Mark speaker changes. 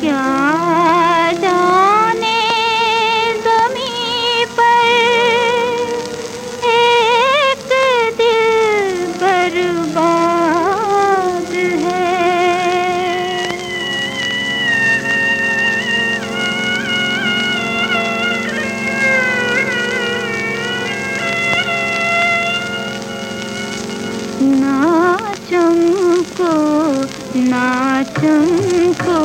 Speaker 1: क्या जाने जमी पर एक दिल बर्बाद है। ना चमको ना चमको